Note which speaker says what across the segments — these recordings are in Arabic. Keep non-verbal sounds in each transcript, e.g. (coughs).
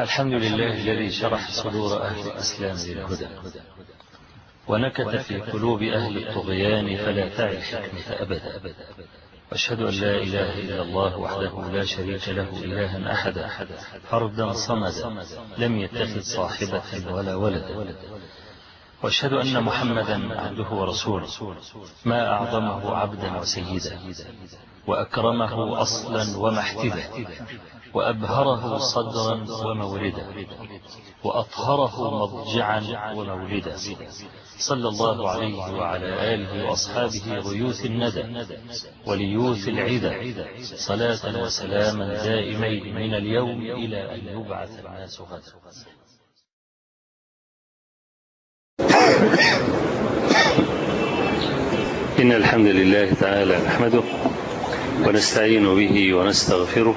Speaker 1: الحمد لله الذي شرح صدور أهل الإسلام للهدى ونكت في قلوب أهل الطغيان فلا تعي الحكمة أبدا. وأشهد أن لا إله إلا الله وحده لا شريك له إلها أحدا فردا صمدا لم يتخذ صاحبة ولا ولدا وأشهد أن محمدا عبده ورسوله ما أعظمه عبدا وسيدا وأكرمه أصلا ومحتدا وأبهره صدرا وموردا وأطهره مضجعا ومولدا صلى الله عليه وعلى آله وأصحابه غيوث الندى وليوث العدى صلاة وسلاما دائمين من اليوم إلى أن يبعث الناس غدا.
Speaker 2: إن الحمد لله تعالى نحمده ونستعين به ونستغفره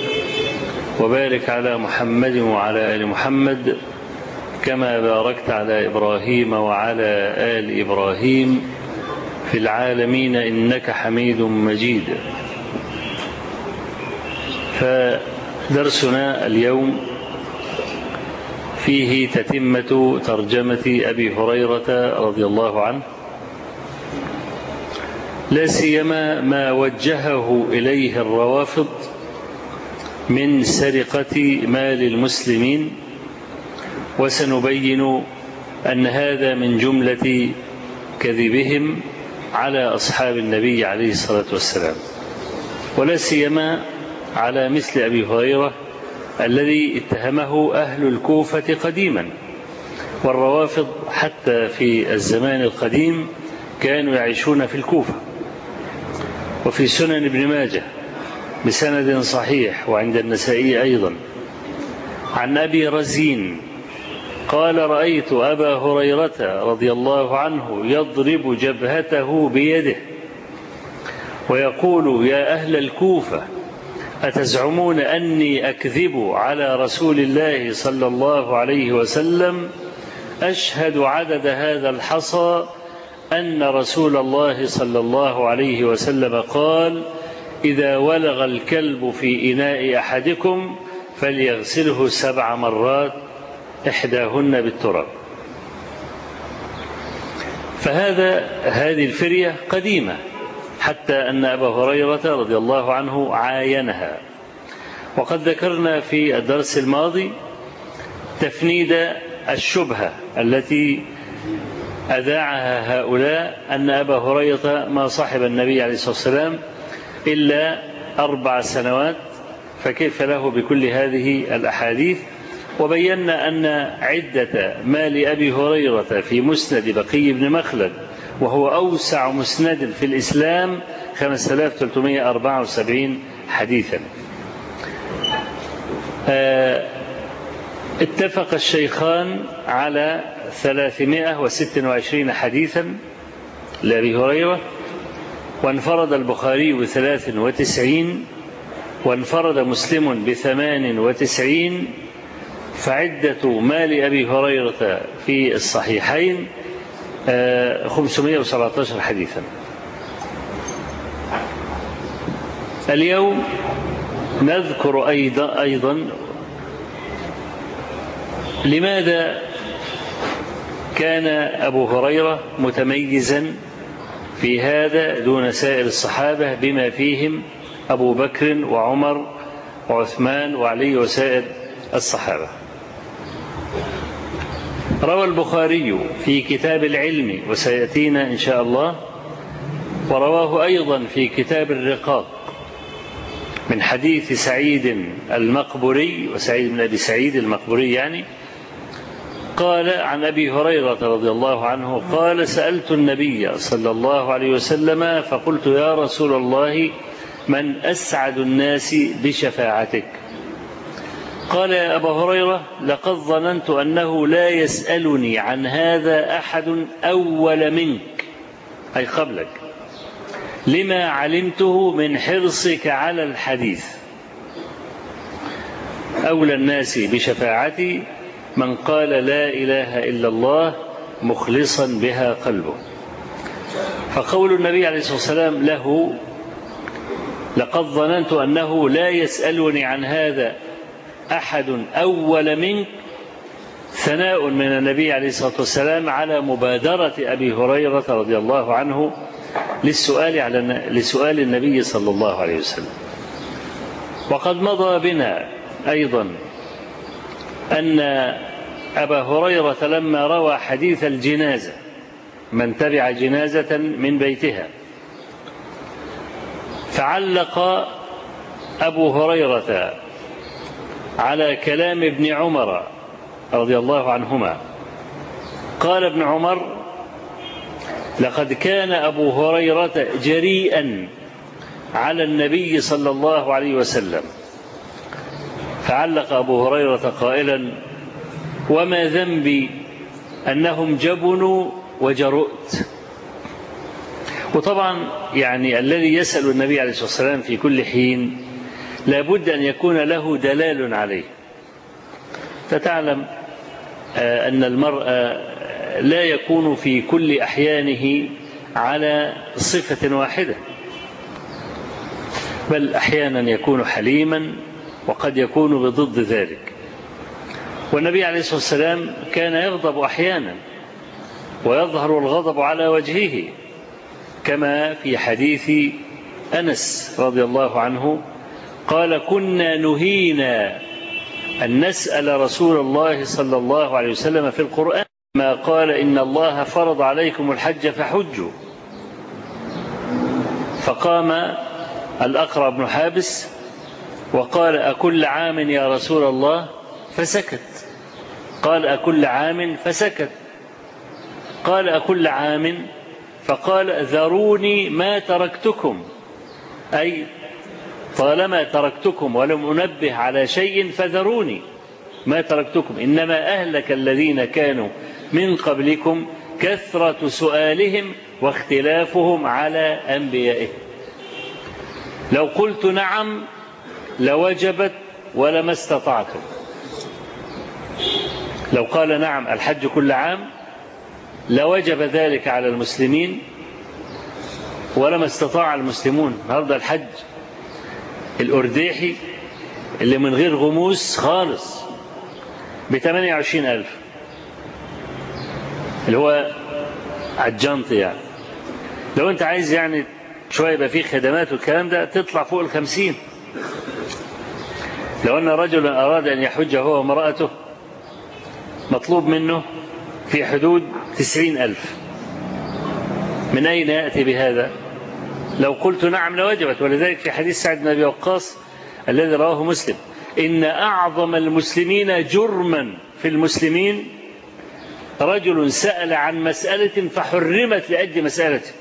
Speaker 2: وبارك على محمد وعلى آل محمد كما باركت على إبراهيم وعلى آل إبراهيم في العالمين إنك حميد مجيد. فدرسنا اليوم فيه تتمة ترجمة أبي هريرة رضي الله عنه. لا سيما ما وجهه إليه الروافض من سرقة مال المسلمين وسنبين أن هذا من جملة كذبهم على أصحاب النبي عليه الصلاة والسلام. ولا سيما على مثل أبي هريرة الذي اتهمه أهل الكوفة قديما. والروافض حتى في الزمان القديم كانوا يعيشون في الكوفة. وفي سنن ابن ماجه بسند صحيح وعند النسائي أيضا. عن أبي رزين قال رأيت أبا هريرة رضي الله عنه يضرب جبهته بيده ويقول يا أهل الكوفة أتزعمون أني أكذب على رسول الله صلى الله عليه وسلم؟ أشهد عدد هذا الحصى أن رسول الله صلى الله عليه وسلم قال إذا ولغ الكلب في إناء أحدكم فليغسله سبع مرات إحداهن بالتراب. فهذا هذه الفرية قديمة حتى أن أبا هريرة رضي الله عنه عاينها. وقد ذكرنا في الدرس الماضي تفنيد الشبهة التي أذاعها هؤلاء أن أبا هريرة ما صاحب النبي عليه الصلاة والسلام إلا أربع سنوات فكيف له بكل هذه الأحاديث؟ وبينا أن عدة مال أبي هريرة في مسند بقي بن مخلد وهو أوسع مسند في الإسلام 5374 حديثا. اتفق الشيخان على 326 حديثا لأبي هريرة. وانفرد البخاري بثلاث وتسعين وانفرد مسلم بثمان وتسعين فعدة مال أبي هريرة في الصحيحين خمسمائة وسبعة عشر حديثا. اليوم نذكر أيضا, أيضا لماذا كان أبو هريرة متميزا في هذا دون سائر الصحابة بما فيهم أبو بكر وعمر وعثمان وعلي وسائر الصحابة. روى البخاري في كتاب العلم وسيأتينا إن شاء الله ورواه أيضا في كتاب الرقاق من حديث سعيد المقبري وسعيد بن أبي سعيد المقبري يعني قال عن أبي هريرة رضي الله عنه قال سألت النبي صلى الله عليه وسلم فقلت يا رسول الله من أسعد الناس بشفاعتك؟ قال يا أبا هريرة لقد ظننت أنه لا يسألني عن هذا أحد أول منك أي قبلك. لما علمته من حرصك على الحديث. أولى الناس بشفاعتي من قال لا إله إلا الله مخلصا بها قلبه. فقول النبي عليه الصلاة والسلام له لقد ظننت أنه لا يسألني عن هذا أحد أول منك ثناء من النبي عليه الصلاة والسلام على مبادرة أبي هريرة رضي الله عنه للسؤال على لسؤال النبي صلى الله عليه وسلم. وقد مضى بنا أيضا أن أبا هريرة لما روى حديث الجنازة من تبع جنازة من بيتها فعلق أبو هريرة على كلام ابن عمر رضي الله عنهما. قال ابن عمر لقد كان أبو هريرة جريئا على النبي صلى الله عليه وسلم فعلق أبو هريرة قائلا وما ذنبي أنهم جبنوا وجرؤت. وطبعا يعني الذي يسأل النبي عليه الصلاة والسلام في كل حين لابد أن يكون له دلال عليه. فتعلم أن المرء لا يكون في كل أحيانه على صفة واحدة بل أحيانا يكون حليما وقد يكون بضد ذلك. والنبي عليه الصلاة والسلام كان يغضب أحيانا ويظهر الغضب على وجهه كما في حديث أنس رضي الله عنه قال كنا نهينا أن نسأل رسول الله صلى الله عليه وسلم في القرآن ما قال إن الله فرض عليكم الحج فحجوا فقام الأقرع بن حابس وقال أكل عام يا رسول الله؟ فسكت. قال أكل عام فسكت. قال أكل عام فقال ذروني ما تركتكم. أي طالما تركتكم ولم أنبه على شيء فذروني ما تركتكم. إنما أهلك الذين كانوا من قبلكم كثرة سؤالهم واختلافهم على أنبيائهم. لو قلت نعم لوجبت ولما استطعتم. لو قال نعم الحج كل عام لوجب ذلك على المسلمين ولما استطاع المسلمون النهارده الحج الأرديحي اللي من غير غموس خالص ب 28000 اللي هو عالجنط يعني. لو انت عايز يعني شوية يبقى خدمات والكلام ده تطلع فوق الخمسين. لو أن رجلا أراد أن يحج هو وامرأته مطلوب منه في حدود تسعين ألف. من أين يأتي بهذا؟ لو قلت نعم لوجبت ولذلك في حديث سعد بن أبي وقاص الذي رواه مسلم إن أعظم المسلمين جرما في المسلمين رجل سأل عن مسألة فحرمت لأجل مسألته.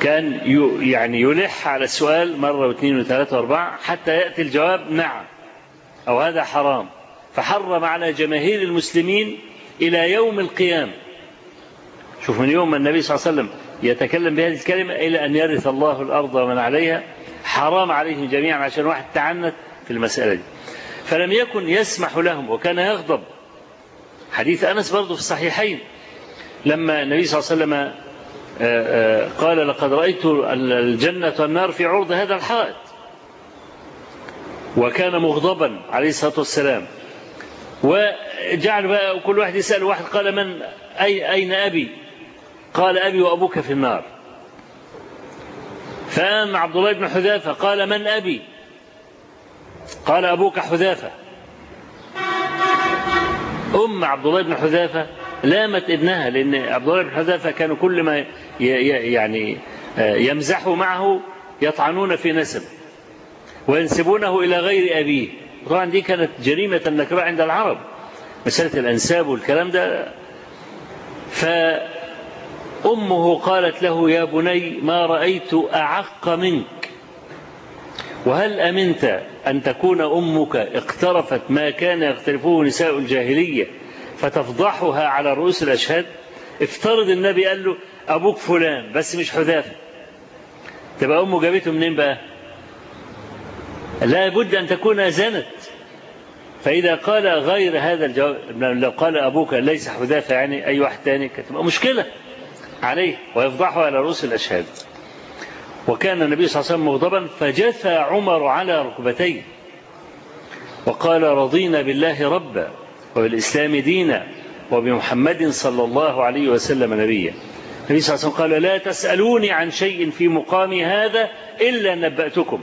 Speaker 2: كان يعني يلح على السؤال مرة واثنين وثلاثة وأربعة حتى يأتي الجواب نعم. أو هذا حرام. فحرم على جماهير المسلمين إلى يوم القيامة. شوف من يوم ما النبي صلى الله عليه وسلم يتكلم بهذه الكلمة إلى أن يرث الله الأرض ومن عليها حرام عليهم جميعا عشان واحد تعنت في المسألة دي. فلم يكن يسمح لهم وكان يغضب. حديث أنس برضه في الصحيحين. لما النبي صلى الله عليه وسلم قال لقد رأيت الجنة والنار في عرض هذا الحائط. وكان مغضبا عليه الصلاة والسلام. وجعل بقى كل واحد يسأل واحد قال من؟ أي أين أبي؟ قال أبي وأبوك في النار. فقام عبد الله بن حذافة قال من أبي؟ قال أبوك حذافة. أم عبد الله بن حذافة لامت ابنها لأن عبد الله بن حذافة كانوا كل ما يعني يمزحوا معه يطعنون في نسب وينسبونه إلى غير أبيه. طبعا دي كانت جريمة نكراء عند العرب مسألة الأنساب والكلام ده. فأمه قالت له يا بني ما رأيت أعق منك وهل أمنت أن تكون أمك اقترفت ما كان يقترفه نساء الجاهلية فتفضحها على رؤوس الأشهاد. افترض النبي قال له أبوك فلان بس مش حذافة تبقى أمه جابته منين بقى؟ لا بد أن تكون زنت فإذا قال غير هذا الجواب لو قال أبوك ليس حذافة يعني أي واحد تاني كتبقى مشكلة عليه ويفضحه على رؤوس الأشهاد. وكان النبي صلى الله عليه وسلم مغضبا فجثى عمر على ركبتيه وقال رضينا بالله ربا. وبالإسلام دينا وبمحمد صلى الله عليه وسلم نبيا. النبي صلى الله عليه وسلم قال لا تسألوني عن شيء في مقام هذا إلا نبأتكم.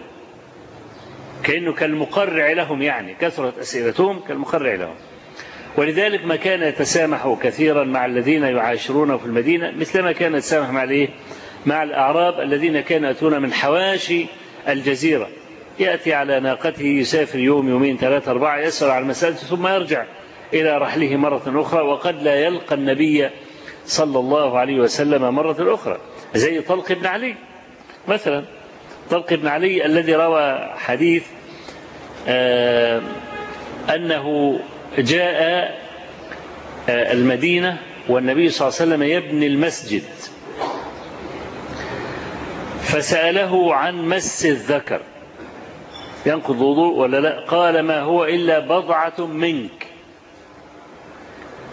Speaker 2: كأنه كالمقرع لهم يعني كثرة أسئلتهم كالمقرع لهم. ولذلك ما كان يتسامح كثيرا مع الذين يعاشرونه في المدينة مثلما كان يتسامح مع الإيه؟ مع الأعراب الذين كانوا يأتون من حواشي الجزيرة. يأتي على ناقته يسافر يوم يومين ثلاثة أربعة يسأل عن المسألة ثم يرجع. إلى رحله مرة أخرى وقد لا يلقى النبي صلى الله عليه وسلم مرة أخرى. زي طلق بن علي. مثلا طلق بن علي الذي روى حديث آه أنه جاء آه المدينة والنبي صلى الله عليه وسلم يبني المسجد. فسأله عن مس الذكر. ينقض وضوء ولا لا؟ قال ما هو إلا بضعة منك.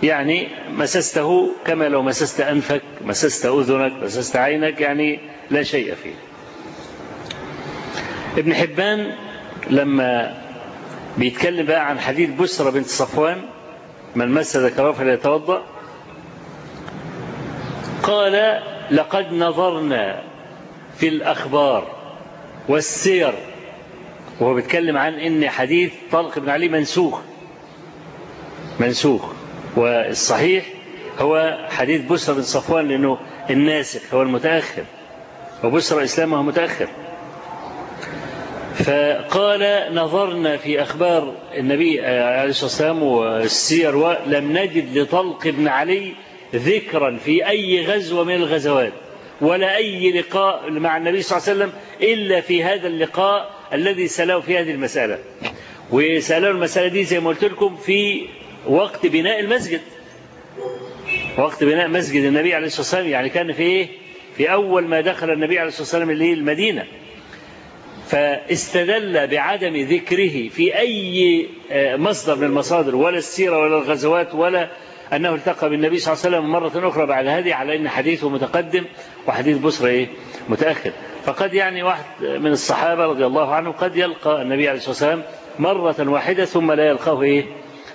Speaker 2: يعني مسسته كما لو مسست أنفك مسست أذنك مسست عينك يعني لا شيء فيه. ابن حبان لما بيتكلم بقى عن حديث بسرة بنت صفوان من مس ذكره فليتوضأ. قال لقد نظرنا في الأخبار والسير. وهو بيتكلم عن إن حديث طلق بن علي منسوخ. منسوخ. والصحيح هو حديث بسرة بن صفوان لأنه الناسخ هو المتأخر. وبسرة إسلامه متأخر. فقال نظرنا في أخبار النبي عليه الصلاة والسلام والسير ولم نجد لطلق بن علي ذكرا في أي غزوة من الغزوات ولا أي لقاء مع النبي صلى الله عليه وسلم إلا في هذا اللقاء الذي سأله في هذه المسألة. وسأله المسألة دي زي ما قلت لكم في وقت بناء المسجد. وقت بناء مسجد النبي عليه الصلاة والسلام يعني كان في إيه؟ في أول ما دخل النبي عليه الصلاة والسلام اللي المدينة فاستدل بعدم ذكره في أي مصدر من المصادر ولا السيرة ولا الغزوات ولا أنه التقى بالنبي صلى الله عليه وسلم مرة أخرى بعد هذه على أن حديثه متقدم وحديث بصرة إيه؟ متأخر. فقد يعني واحد من الصحابة رضي الله عنه قد يلقى النبي عليه الصلاة والسلام مرة واحدة ثم لا يلقاه إيه؟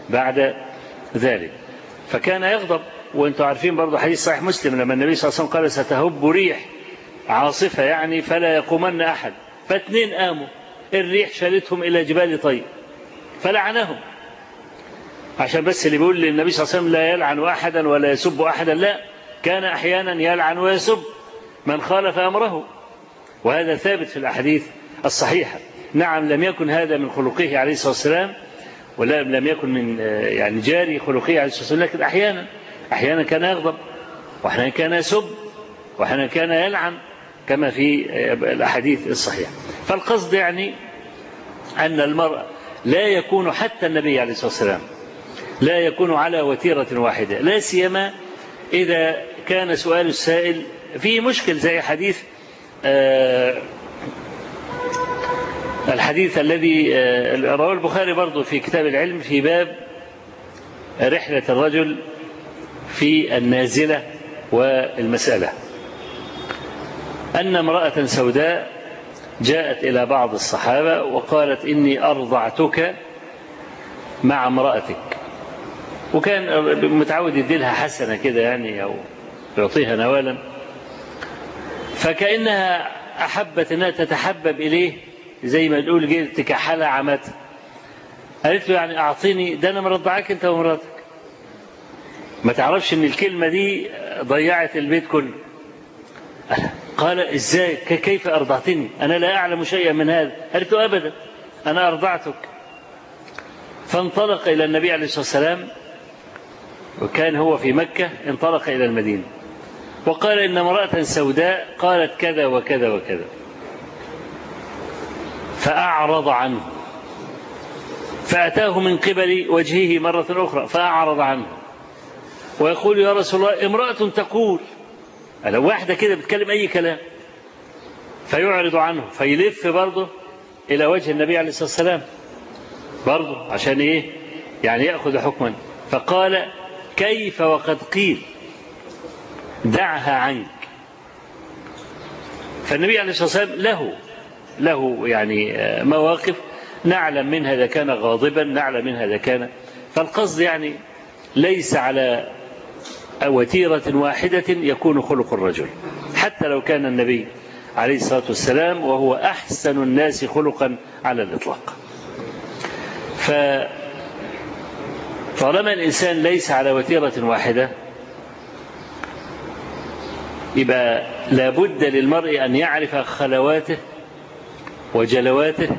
Speaker 2: بعد ذلك. فكان يغضب وأنتم عارفين برضه حديث صحيح مسلم لما النبي صلى الله عليه وسلم قال ستهب ريح عاصفة يعني فلا يقومن أحد. فاثنين قاموا الريح شالتهم إلى جبال طيب فلعنهم. عشان بس اللي بيقول للنبي صلى الله عليه وسلم لا يلعن أحدا ولا يسب أحدا لا كان أحيانا يلعن ويسب من خالف أمره. وهذا ثابت في الأحاديث الصحيحة. نعم لم يكن هذا من خلقه عليه الصلاة والسلام ولا لم يكن من يعني جاري خلقه عليه الصلاة والسلام لكن أحيانا أحيانا كان يغضب وأحيانا كان يسب وأحيانا كان يلعن كما في الأحاديث الصحيحة. فالقصد يعني أن المرأة لا يكون حتى النبي عليه الصلاة والسلام لا يكون على وتيرة واحدة لا سيما إذا كان سؤال السائل فيه مشكل زي حديث آه الحديث الذي آه رواه البخاري برضه في كتاب العلم في باب رحلة الرجل في النازلة والمسألة. أن امرأة سوداء جاءت إلى بعض الصحابة وقالت إني أرضعتك مع امرأتك. وكان متعود يديلها حسنة كده يعني أو يعطيها نوالا. فكأنها أحبت أنها تتحبب إليه زي ما تقول جيت تكحلها عمتها قالت له يعني أعطيني ده أنا مرضعك أنت ومراتك. ما تعرفش إن الكلمة دي ضيعت البيت كله. قال إزاي؟ كيف أرضعتني؟ أنا لا أعلم شيئا من هذا. قالت أبدا أنا أرضعتك. فانطلق إلى النبي عليه الصلاة والسلام وكان هو في مكة انطلق إلى المدينة. وقال إن امرأة سوداء قالت كذا وكذا وكذا. فأعرض عنه. فأتاه من قبل وجهه مرة أخرى فأعرض عنه. ويقول يا رسول الله امرأة تقول لو واحدة كده بتكلم أي كلام. فيعرض عنه فيلف برضه إلى وجه النبي عليه الصلاة والسلام. برضه عشان إيه؟ يعني يأخذ حكما. فقال كيف وقد قيل؟ دعها عنك. فالنبي عليه الصلاة والسلام له له يعني مواقف نعلم منها إذا كان غاضبا نعلم منها إذا كان. فالقصد يعني ليس على وتيرة واحدة يكون خلق الرجل. حتى لو كان النبي عليه الصلاة والسلام وهو أحسن الناس خلقا على الإطلاق. ف طالما الإنسان ليس على وتيرة واحدة يبقى لابد للمرء أن يعرف خلواته وجلواته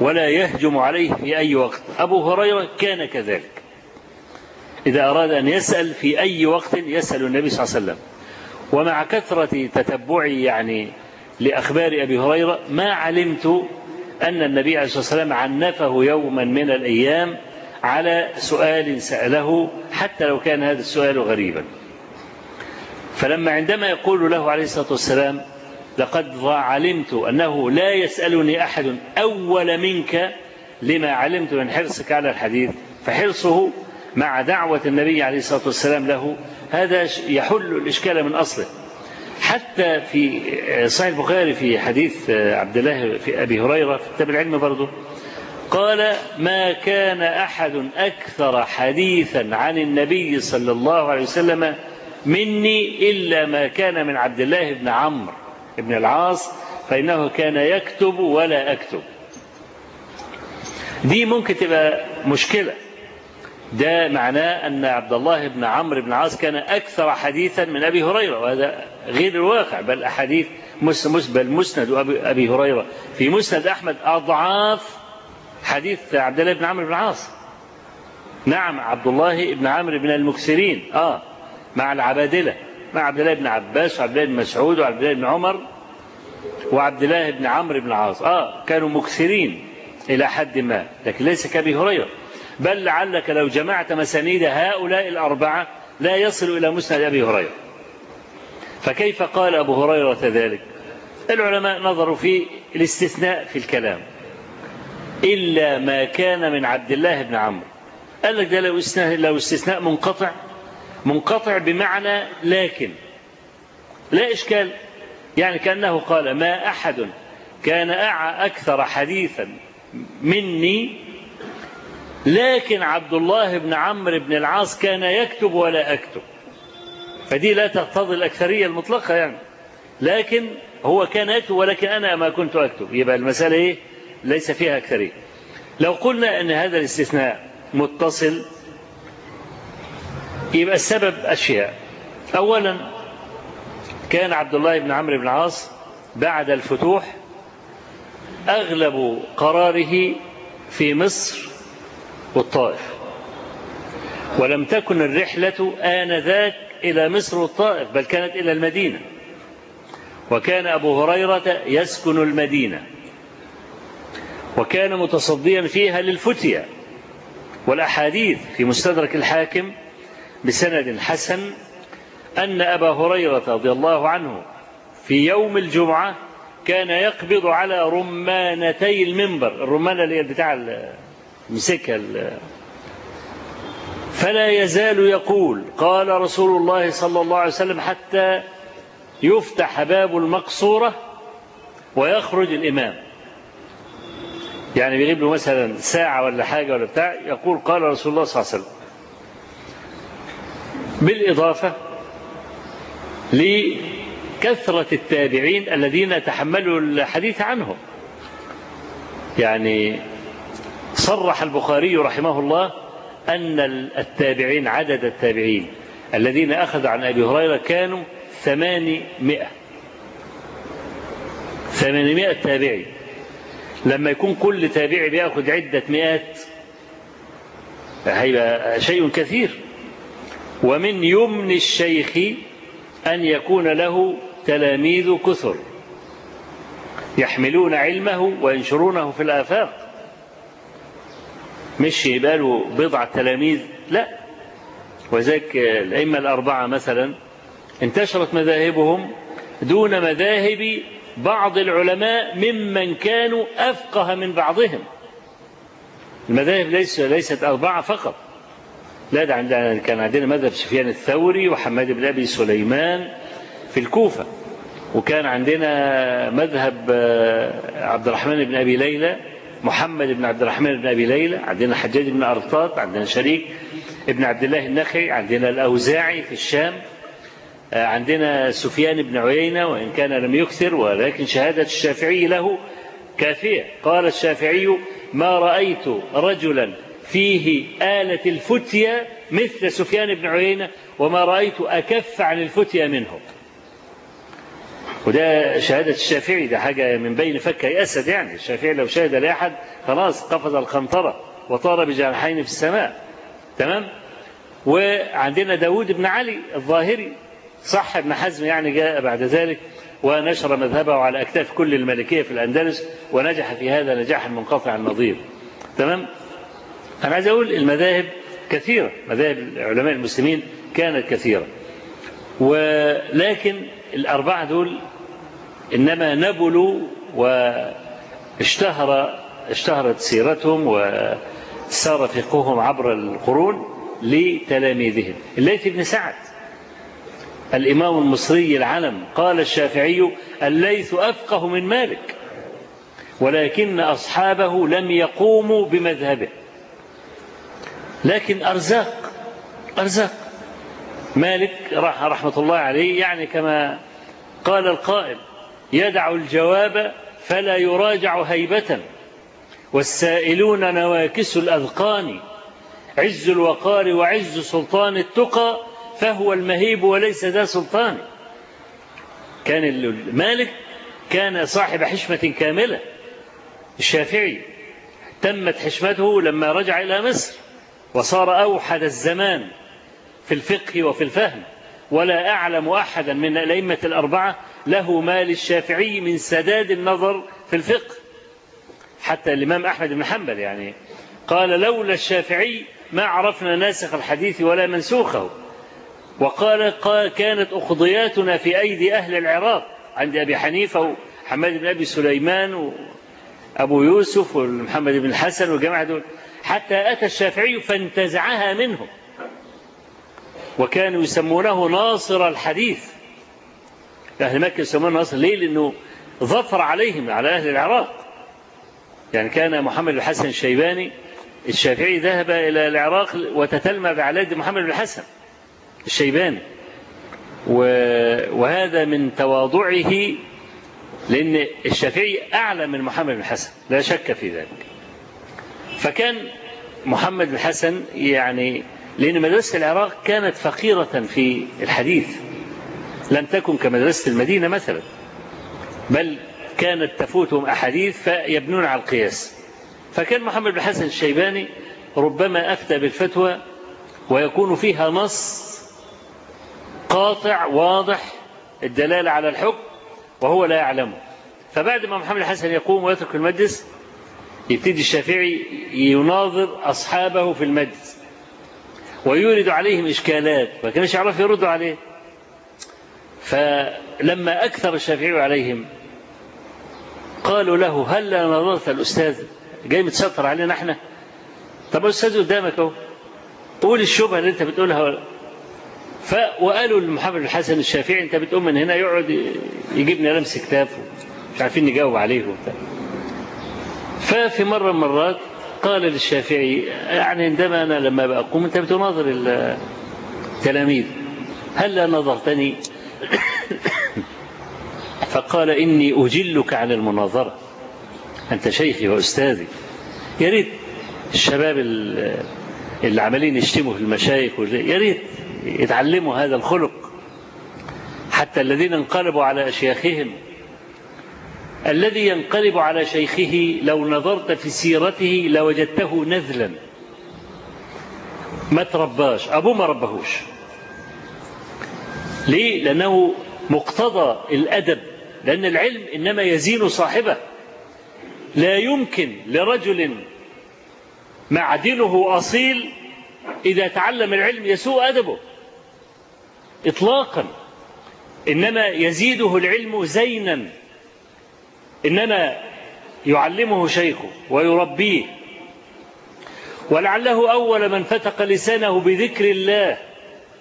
Speaker 2: ولا يهجم عليه في أي وقت. أبو هريرة كان كذلك. إذا أراد أن يسأل في أي وقت يسأل النبي صلى الله عليه وسلم. ومع كثرة تتبعي يعني لأخبار أبي هريرة ما علمت أن النبي عليه الصلاة والسلام عنفه يوما من الأيام على سؤال سأله حتى لو كان هذا السؤال غريبا. فلما عندما يقول له عليه الصلاة والسلام لقد علمت أنه لا يسألني أحد أول منك لما علمت من حرصك على الحديث فحرصه مع دعوة النبي عليه الصلاة والسلام له هذا يحل الإشكال من أصله. حتى في صحيح البخاري في حديث عبد الله في أبي هريرة في كتاب العلم برضه قال ما كان أحد أكثر حديثا عن النبي صلى الله عليه وسلم مني إلا ما كان من عبد الله بن عمرو. بن العاص فإنه كان يكتب ولا أكتب. دي ممكن تبقى مشكلة. ده معناه أن عبد الله بن عمرو بن العاص كان أكثر حديثا من أبي هريرة وهذا غير الواقع بل أحاديث بل مسند أبي هريرة. في مسند أحمد أضعاف حديث عبد الله بن عمرو بن العاص. نعم عبد الله بن عمرو بن المكثرين آه مع العبادلة. مع عبد الله بن عباس وعبد الله بن مسعود وعبد الله بن عمر وعبد الله بن عمرو بن العاص. آه كانوا مكثرين إلى حد ما لكن ليس كأبي هريرة. بل لعلك لو جمعت مسانيد هؤلاء الأربعة لا يصل إلى مسند أبي هريرة. فكيف قال أبو هريرة ذلك؟ العلماء نظروا في الاستثناء في الكلام. إلا ما كان من عبد الله بن عمرو. قال لك ده لو استثناء, لو استثناء منقطع. منقطع بمعنى لكن. لا إشكال. يعني كأنه قال ما أحد كان أعى أكثر حديثا مني لكن عبد الله بن عمرو بن العاص كان يكتب ولا أكتب. فدي لا تقتضي الأكثرية المطلقة يعني. لكن هو كان يكتب ولكن أنا ما كنت أكتب. يبقى المسألة إيه؟ ليس فيها أكثرية. لو قلنا أن هذا الاستثناء متصل يبقى السبب أشياء. أولا كان عبد الله بن عمرو بن العاص بعد الفتوح أغلب قراره في مصر والطائف. ولم تكن الرحلة آنذاك إلى مصر والطائف بل كانت إلى المدينة. وكان أبو هريرة يسكن المدينة. وكان متصديا فيها للفتية. والأحاديث في مستدرك الحاكم بسند حسن أن أبا هريرة رضي الله عنه في يوم الجمعة كان يقبض على رمانتي المنبر الرمانة اللي بتاع مسكها فلا يزال يقول قال رسول الله صلى الله عليه وسلم حتى يفتح باب المقصورة ويخرج الإمام. يعني بيغيب له مثلا ساعة ولا حاجة ولا بتاع يقول قال رسول الله صلى الله عليه وسلم بالإضافة لكثرة التابعين الذين تحملوا الحديث عنهم. يعني صرح البخاري رحمه الله أن التابعين عدد التابعين الذين أخذوا عن أبي هريرة كانوا ثمانمائة. ثمانمائة تابعي لما يكون كل تابعي بيأخذ عدة مئات هيبقى شيء كثير. ومن يمن الشيخ أن يكون له تلاميذ كثر يحملون علمه وينشرونه في الآفاق. مش يبقى له بضعة تلاميذ لا. وذلك الأئمة الأربعة مثلا انتشرت مذاهبهم دون مذاهب بعض العلماء ممن كانوا أفقه من بعضهم. المذاهب ليس ليست أربعة فقط. لا ده عندنا كان عندنا مذهب سفيان الثوري وحماد بن أبي سليمان في الكوفة. وكان عندنا مذهب عبد الرحمن بن أبي ليلى محمد بن عبد الرحمن بن أبي ليلى عندنا حجاج بن أرطاط عندنا شريك ابن عبد الله النخعي عندنا الأوزاعي في الشام عندنا سفيان بن عيينة وإن كان لم يكثر ولكن شهادة الشافعي له كافية. قال الشافعي ما رأيت رجلا فيه آلة الفتية مثل سفيان بن عيينة وما رأيت أكف عن الفتية منه. وده شهادة الشافعي ده حاجة من بين فكي أسد يعني. الشافعي لو شهد لأحد خلاص قفز القنطرة وطار بجناحين في السماء. تمام؟ وعندنا داود بن علي الظاهري صح ابن حزم يعني جاء بعد ذلك ونشر مذهبه على أكتاف كل الملكية في الأندلس ونجح في هذا نجاحا منقطع النظير تمام؟ أنا عايز أقول المذاهب كثيرة مذاهب علماء المسلمين كانت كثيرة. ولكن الأربعة دول إنما نبلوا واشتهر اشتهرت سيرتهم وسار فقههم عبر القرون لتلاميذهم. الليث بن سعد الإمام المصري العلم قال الشافعي الليث أفقه من مالك ولكن أصحابه لم يقوموا بمذهبه. لكن أرزاق أرزاق. مالك رحمة الله عليه يعني كما قال القائل يدع الجواب فلا يراجع هيبة. والسائلون نواكس الأذقان عز الوقار وعز سلطان التقى فهو المهيب وليس ذا سلطان. كان المالك كان صاحب حشمة كاملة الشافعي تمت حشمته لما رجع إلى مصر. وصار أوحد الزمان في الفقه وفي الفهم ولا أعلم أحدا من الأئمة الأربعة له ما للشافعي من سداد النظر في الفقه. حتى الإمام أحمد بن حنبل يعني قال لولا الشافعي ما عرفنا ناسخ الحديث ولا منسوخه. وقال قال كانت أقضياتنا في أيدي أهل العراق عند أبي حنيفة وحماد بن أبي سليمان وأبو يوسف ومحمد بن الحسن وجماعة دول. حتى أتى الشافعي فانتزعها منهم. وكانوا يسمونه ناصر الحديث. أهل مكة يسمونه ناصر. ليه؟ لأنه ظفر عليهم على أهل العراق. يعني كان محمد الحسن الشيباني الشافعي ذهب إلى العراق وتتلمذ على يد محمد بن الحسن الشيباني. وهذا من تواضعه لأن الشافعي أعلى من محمد بن الحسن لا شك في ذلك. فكان محمد بن الحسن يعني لأن مدرسة العراق كانت فقيرة في الحديث لم تكن كمدرسة المدينة مثلا بل كانت تفوتهم أحاديث فيبنون على القياس. فكان محمد بن الحسن الشيباني ربما أفتى بالفتوى ويكون فيها نص قاطع واضح الدلالة على الحكم وهو لا يعلمه. فبعد ما محمد الحسن يقوم ويترك المجلس يبتدي الشافعي يناظر أصحابه في المجلس ويورد عليهم إشكالات ما كانش يعرف يردوا عليه. فلما أكثر الشافعي عليهم قالوا له هل نظرت الأستاذ؟ جاي متستر علينا إحنا طب الأستاذ قدامك أهو قول الشبهة اللي أنت بتقولها. ف وقالوا لمحمد الحسن الشافعي أنت بتقوم من هنا يقعد يجيبنا لمس كتاب مش عارفين نجاوب عليه وبتاع. ففي مرة من المرات قال للشافعي يعني عندما أنا لما بقوم أنت بتناظر التلاميذ هل نظرتني؟ (coughs) فقال إني أجلك عن المناظرة أنت شيخي وأستاذي. يا ريت الشباب اللي عمالين يشتموا في المشايخ يا ريت يتعلموا هذا الخلق. حتى الذين انقلبوا على أشياخهم الذي ينقلب على شيخه لو نظرت في سيرته لوجدته نذلا. ما ترباش؟ أبوه ما ربهوش. ليه؟ لأنه مقتضى الأدب. لأن العلم إنما يزين صاحبه. لا يمكن لرجل معدنه أصيل إذا تعلم العلم يسوء أدبه. إطلاقا. إنما يزيده العلم زينا. إنما يعلمه شيخه ويربيه. ولعله أول من فتق لسانه بذكر الله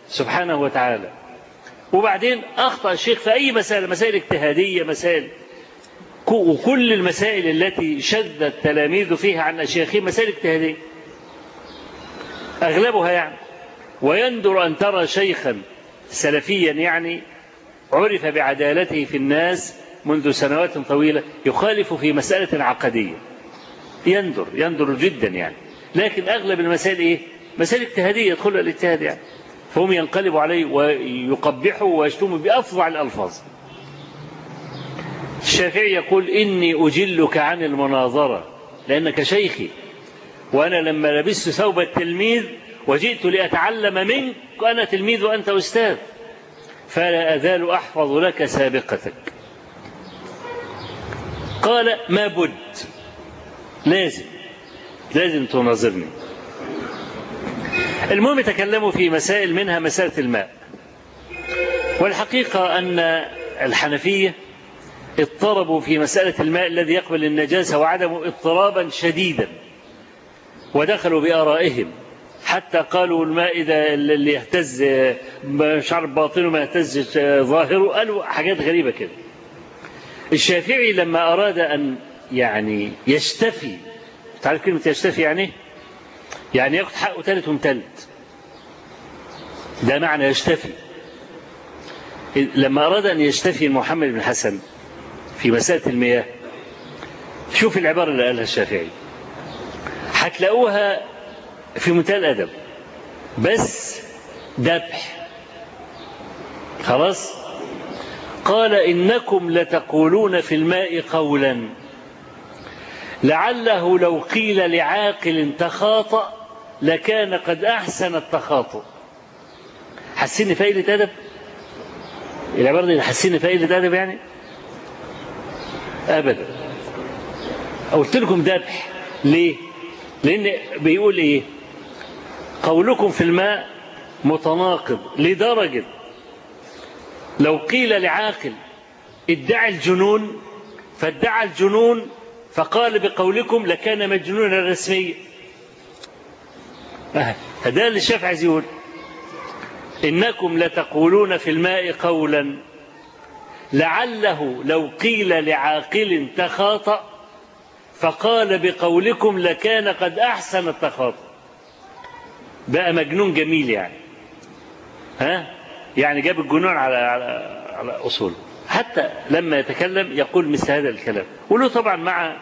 Speaker 2: سبحانه وتعالى. وبعدين أخطأ الشيخ في أي مسألة مسائل اجتهادية مسائل وكل المسائل التي شذ التلاميذ فيها عن أشياخهم مسائل اجتهادية. أغلبها يعني. ويندر أن ترى شيخا سلفيا يعني عرف بعدالته في الناس منذ سنوات طويلة يخالف في مسألة عقدية. يندر يندر جدا يعني. لكن أغلب المسائل إيه؟ مسائل اجتهادية يدخلها الاجتهاد يعني. فهم ينقلبوا عليه ويقبحوا ويشتموا بأفظع الألفاظ. الشافعي يقول إني أجلك عن المناظرة لأنك شيخي وأنا لما لبست ثوب التلميذ وجئت لأتعلم منك وأنا تلميذ وأنت أستاذ. فلا أزال أحفظ لك سابقتك. قال ما بد. لازم. لازم تناظرني. المهم تكلموا في مسائل منها مسألة الماء. والحقيقة أن الحنفية اضطربوا في مسألة الماء الذي يقبل النجاسة وعدمه اضطرابا شديدا. ودخلوا بآرائهم. حتى قالوا الماء إذا اللي يهتز مش عارف باطنه ما يهتز ظاهره قالوا حاجات غريبة كده. الشافعي لما أراد أن يعني يشتفي تعرف كلمة يشتفي يعني؟ يعني ياخد حقه ثالث ومثلث ده معنى يشتفي. لما أراد أن يشتفي محمد بن حسن في مسألة المياه شوف العبارة اللي قالها الشافعي. هتلاقوها في منتهى الأدب. بس ذبح. خلاص؟ قال إنكم لتقولون في الماء قولا. لعله لو قيل لعاقل تخاطأ لكان قد أحسن التخاطؤ حسين فايدة أدب العبارة دي حسين فايدة أدب يعني؟ أبدا. قلت لكم ذبح. ليه؟ لأن بيقول إيه؟ قولكم في الماء متناقض لدرجة لو قيل لعاقل ادعى الجنون فادعى الجنون فقال بقولكم لكان مجنونا رسميا فده اللي الشافعي عايز يقول. إنكم لتقولون في الماء قولا. لعله لو قيل لعاقل تخاطأ فقال بقولكم لكان قد أحسن التخاطؤ بقى مجنون جميل يعني. ها؟ يعني جاب الجنون على على على أصوله. حتى لما يتكلم يقول مثل هذا الكلام. وله طبعا مع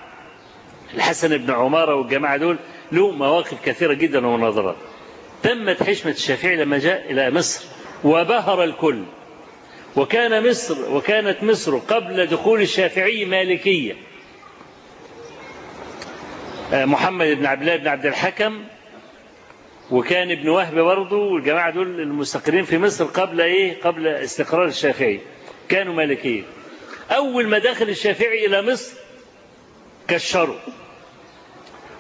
Speaker 2: الحسن بن عمارة والجماعة دول له مواقف كثيرة جدا ومناظرات. تمت حشمة الشافعي لما جاء إلى مصر وبهر الكل. وكان مصر وكانت مصر قبل دخول الشافعي مالكية. محمد بن عبد الله بن عبد الحكم وكان ابن وهب برضه والجماعة دول المستقرين في مصر قبل إيه؟ قبل استقرار الشافعي. كانوا مالكية أول ما دخل الشافعي إلى مصر كشروا.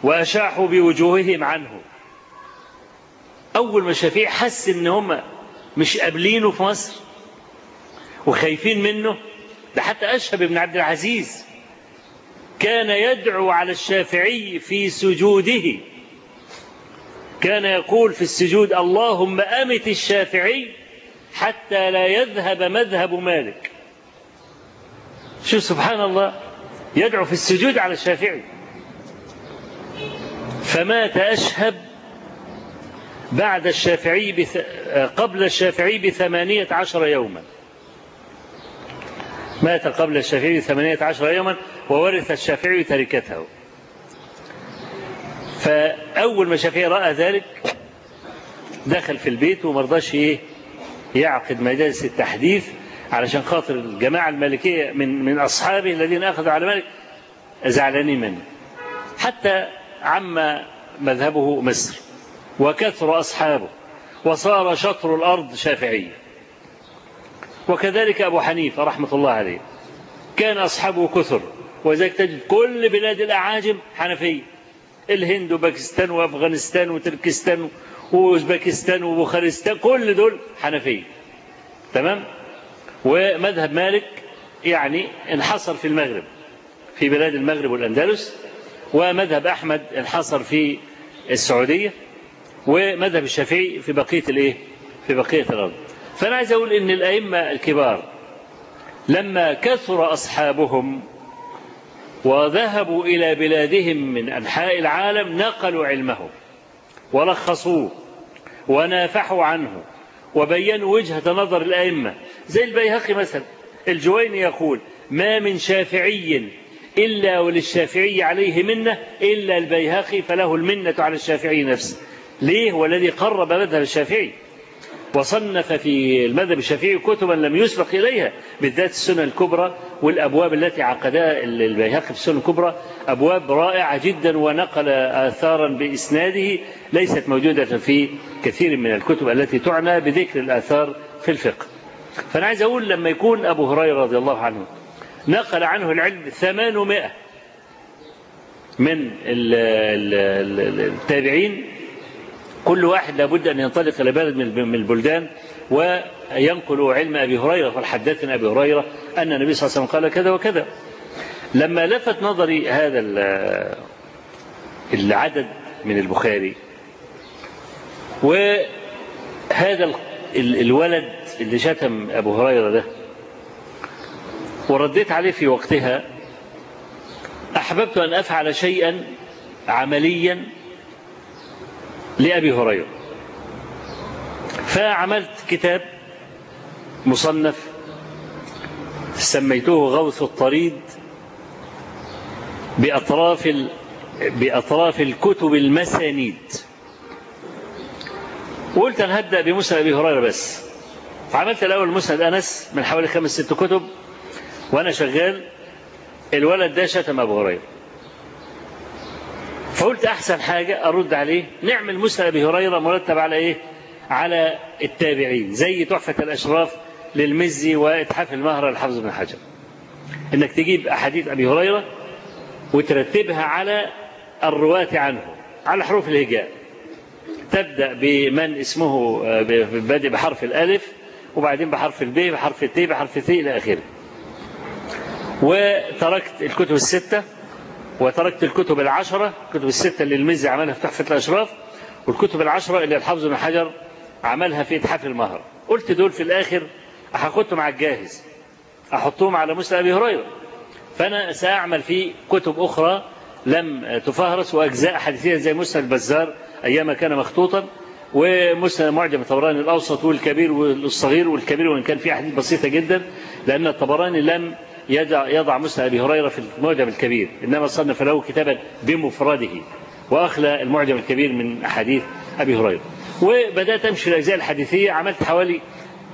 Speaker 2: وأشاحوا بوجوههم عنه. أول ما الشافعي حس إن هم مش قابلينه في مصر وخايفين منه ده حتى أشهب بن عبد العزيز كان يدعو على الشافعي في سجوده. كان يقول في السجود اللهم أمت الشافعي حتى لا يذهب مذهب مالك. شوف سبحان الله يدعو في السجود على الشافعي. فمات أشهب بعد الشافعي بث... قبل الشافعي بثمانية عشر يوما. مات قبل الشافعي بثمانية عشر يوما وورث الشافعي تركته. فأول ما الشافعي رأى ذلك دخل في البيت ومرضاش إيه يعقد مجالس التحديث علشان خاطر الجماعة المالكية من من أصحابه الذين أخذوا على مالك زعلانين منه. حتى عم مذهبه مصر وكثر أصحابه وصار شطر الأرض شافعية. وكذلك أبو حنيفة رحمة الله عليه كان أصحابه كثر وذلك تجد كل بلاد الأعاجم حنفية. الهند وباكستان وأفغانستان وتركستان وأوزبكستان وبوخارستان كل دول حنفية تمام؟ ومذهب مالك يعني انحصر في المغرب في بلاد المغرب والأندلس. ومذهب أحمد انحصر في السعودية. ومذهب الشافعي في بقية الإيه؟ في بقية الأرض. فأنا عايز أقول إن الأئمة الكبار لما كثر أصحابهم وذهبوا إلى بلادهم من أنحاء العالم نقلوا علمهم ولخصوه ونافحوا عنه وبينوا وجهة نظر الأئمة. زي البيهقي مثلا الجويني يقول ما من شافعي إلا وللشافعي عليه منة إلا البيهقي فله المنة على الشافعي نفسه. ليه؟ والذي قرب مذهب الشافعي. وصنف في المذهب الشافعي كتبا لم يسبق إليها بالذات السنة الكبرى والأبواب التي عقدها البيهقي في السنة الكبرى أبواب رائعة جدا ونقل آثارا بإسناده ليست موجودة في كثير من الكتب التي تعنى بذكر الآثار في الفقه. فأنا عايز أقول لما يكون أبو هريرة رضي الله عنه نقل عنه العلم ثمانمائة من التابعين كل واحد لابد أن ينطلق إلى بلد من البلدان وينقل علم أبي هريرة فالحدثنا أبي هريرة أن النبي صلى الله عليه وسلم قال كذا وكذا. لما لفت نظري هذا العدد من البخاري وهذا الولد اللي شتم أبو هريرة ده ورديت عليه في وقتها أحببت أن أفعل شيئا عمليا لأبي هريرة. فعملت كتاب مصنف سميته غوث الطريد بأطراف بأطراف الكتب المسانيد. وقلت أنا هبدأ بمسند أبي هريرة بس. فعملت الأول مسند أنس من حوالي خمس ست كتب وأنا شغال. الولد ده شتم أبو هريرة. فقلت أحسن حاجة أرد عليه نعمل مسند أبي هريرة مرتب على إيه؟ على التابعين زي تحفة الأشراف للمزي وإتحاف المهرة للحافظ بن حجر. إنك تجيب أحاديث أبي هريرة وترتبها على الرواة عنه على حروف الهجاء. تبدأ بمن اسمه بادئ بحرف الألف وبعدين بحرف الب بحرف الت بحرف الث إلى آخره. وتركت الكتب الستة وتركت الكتب العشرة الكتب الستة اللي المزي عملها في تحفة الأشراف والكتب العشرة اللي الحافظ بن حجر عملها في إتحاف المهر. قلت دول في الآخر هاخدهم على الجاهز أحطهم على مسند أبي هريرة. فأنا سأعمل في كتب أخرى لم تفهرس وأجزاء حديثية زي مسند البزار أيام كان مخطوطا ومسند معجم الطبراني الأوسط والكبير والصغير والكبير وإن كان في أحاديث بسيطة جدا لأن الطبراني لم يضع, مسند أبي هريرة في المعجم الكبير. إنما صنف له كتابا بمفرده وأخلى المعجم الكبير من أحاديث أبي هريرة. وبدأت أمشي الأجزاء الحديثية عملت حوالي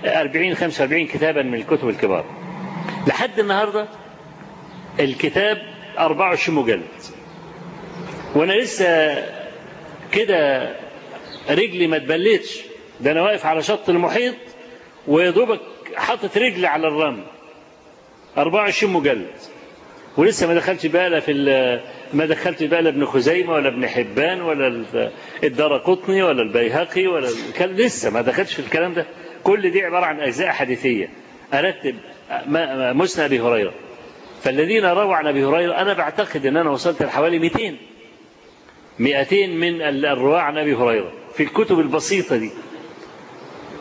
Speaker 2: 40 45 كتابا من الكتب الكبار. لحد النهاردة الكتاب 24 مجلد. وأنا لسه كده رجلي ما تبلتش. ده أنا واقف على شط المحيط ويدوبك حاطط رجلي على الرمل. 24 مجلد ولسه ما دخلتش بقى لا في ما دخلتش بقى لا ابن خزيمة ولا ابن حبان ولا الدار قطني ولا البيهقي ولا لسه ما دخلتش في الكلام ده. كل دي عبارة عن أجزاء حديثية. أرتب مسند أبي هريرة. فالذين رووا عن أبي هريرة أنا بعتقد إن أنا وصلت لحوالي 200 200 من الرواة عن أبي هريرة في الكتب البسيطة دي.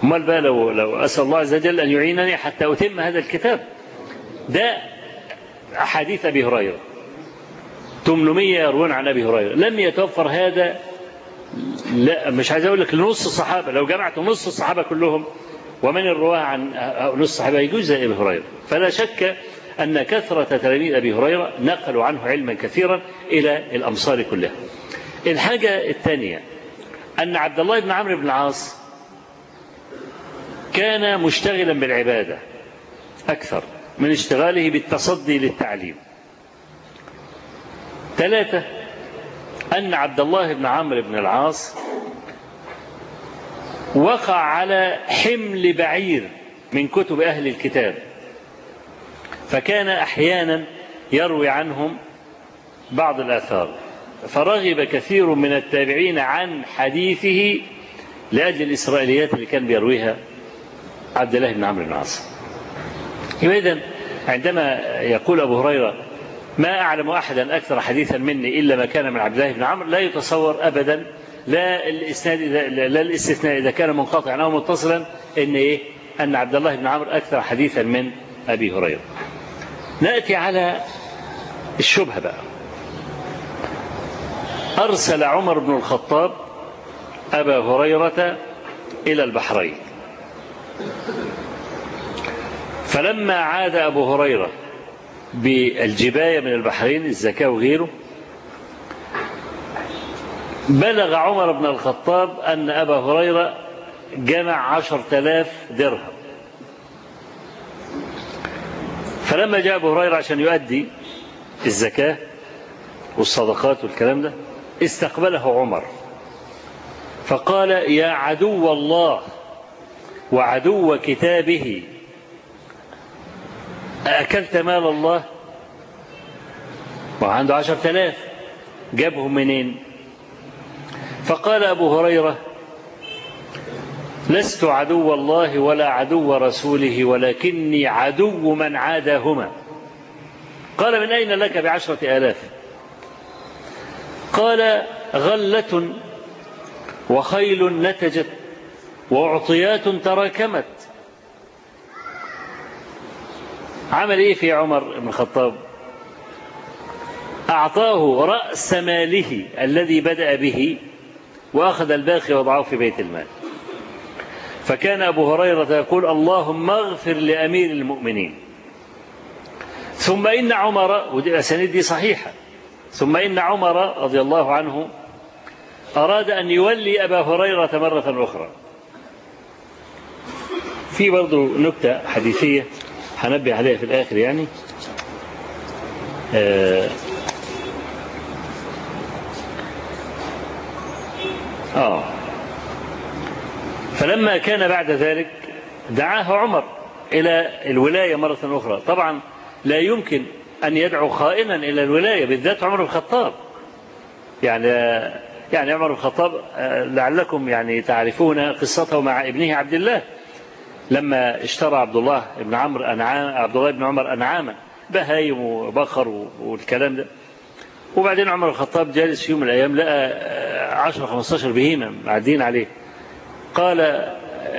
Speaker 2: أمال بقى لو لو أسأل الله عز وجل أن يعينني حتى أتم هذا الكتاب. ده أحاديث أبي هريرة. 800 يروون عن أبي هريرة. لم يتوفر هذا لا مش عايز أقول لك لنص الصحابة. لو جمعت نص الصحابة كلهم ومن الرواة عن نص الصحابة يجوز زي أبي هريرة. فلا شك أن كثرة تلاميذ أبي هريرة نقلوا عنه علما كثيرا إلى الأمصار كلها. الحاجة الثانية أن عبد الله بن عمرو بن العاص كان مشتغلا بالعبادة أكثر. من اشتغاله بالتصدي للتعليم. ثلاثة أن عبد الله بن عمرو بن العاص وقع على حمل بعير من كتب أهل الكتاب فكان أحيانا يروي عنهم بعض الآثار. فرغب كثير من التابعين عن حديثه لأجل الإسرائيليات اللي كان بيرويها عبد الله بن عمرو بن العاص. إذا عندما يقول أبو هريرة ما أعلم أحدا أكثر حديثا مني إلا ما كان من عبد الله بن عمرو لا يتصور أبدا لا الإسناد لا الاستثناء إذا كان منقطعا أو متصلا إن إيه؟ أن عبد الله بن عمرو أكثر حديثا من أبي هريرة. نأتي على الشبهة بقى. أرسل عمر بن الخطاب أبا هريرة إلى البحرين. فلما عاد أبو هريرة بالجباية من البحرين الزكاة وغيره بلغ عمر بن الخطاب أن أبا هريرة جمع عشر تلاف درهم. فلما جاء أبو هريرة عشان يؤدي الزكاة والصدقات والكلام ده استقبله عمر. فقال يا عدو الله وعدو كتابه أكلت مال الله؟ وعنده عشر تلاف. جابهم منين؟ فقال أبو هريرة لست عدو الله ولا عدو رسوله ولكني عدو من عاداهما. قال من أين لك بعشرة آلاف؟ قال غلة وخيل نتجت وأعطيات تراكمت. عمل إيه في عمر بن الخطاب؟ أعطاه رأس ماله الذي بدأ به وأخذ الباقي وضعه في بيت المال. فكان أبو هريرة يقول اللهم اغفر لأمير المؤمنين. ثم إن عمر ودي الأسانيد دي صحيحة. ثم إن عمر رضي الله عنه أراد أن يولي أبا هريرة مرة أخرى. في برضه نكتة حديثية هنبه عليها في الآخر يعني. آه, آه. فلما كان بعد ذلك دعاه عمر إلى الولاية مرة أخرى. طبعا لا يمكن أن يدعو خائنا إلى الولاية بالذات عمر الخطاب. يعني يعني عمر الخطاب لعلكم يعني تعرفون قصته مع ابنه عبد الله. لما اشترى عبد الله بن عمرو أنعام عبد الله بن عمر أنعاما بهايم وبقر والكلام ده. وبعدين عمر الخطاب جالس في يوم من الأيام لقى 10 15 بهيمة معدين عليه. قال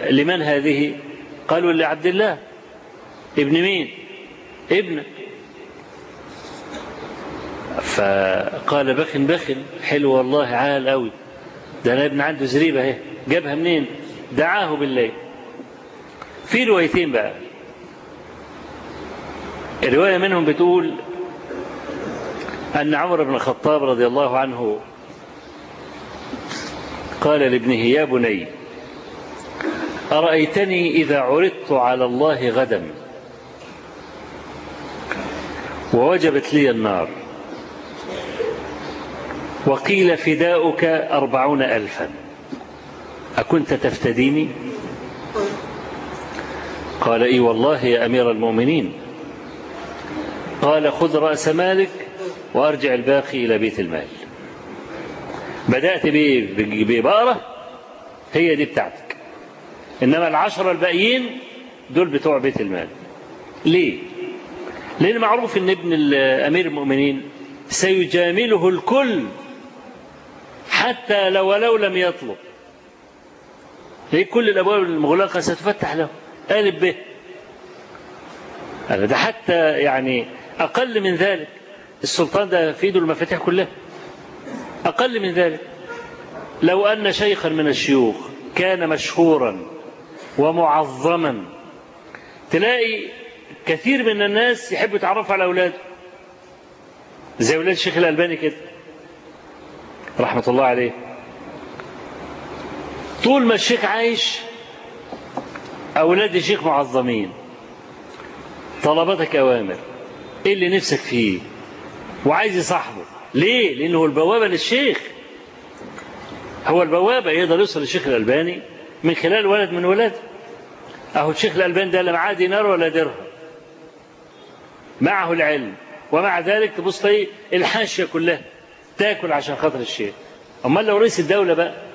Speaker 2: لمن هذه؟ قالوا لعبد الله. ابن مين؟ ابن. فقال بخن بخن. حلو والله عال قوي ده أنا ابن عنده زريبة اهي. جابها منين؟ دعاه بالليل. في روايتين بقى. الرواية منهم بتقول أن عمر بن الخطاب رضي الله عنه قال لابنه يا بني أرأيتني إذا عرضت على الله غدا ووجبت لي النار وقيل فداؤك أربعون ألفا. أكنت تفتديني؟ قال إي والله يا أمير المؤمنين. قال خذ رأس مالك وأرجع الباقي إلى بيت المال. بدأت ببقره هي دي بتاعتك. إنما العشره الباقيين دول بتوع بيت المال. ليه؟ لأن معروف إن ابن أمير المؤمنين سيجامله الكل حتى لو ولو لم يطلب. هي كل الأبواب المغلقة ستفتح له. قالب به. ده حتى يعني أقل من ذلك. السلطان ده في إيده المفاتيح كلها. أقل من ذلك. لو أن شيخا من الشيوخ كان مشهورا ومعظما تلاقي كثير من الناس يحب يتعرفوا على أولاده. زي أولاد الشيخ الألباني كده. رحمة الله عليه. طول ما الشيخ عايش أولاد الشيخ معظمين. طلباتك أوامر. إيه اللي نفسك فيه؟ وعايز يصاحبه. ليه؟ لأنه البوابة للشيخ. هو البوابة يقدر يوصل للشيخ الألباني من خلال ولد من ولاده أهو الشيخ الألباني ده لا معاه دينار ولا درهم. معه العلم. ومع ذلك تبص تلاقي الحاشية كلها تاكل عشان خاطر الشيخ. أمال لو رئيس الدولة بقى؟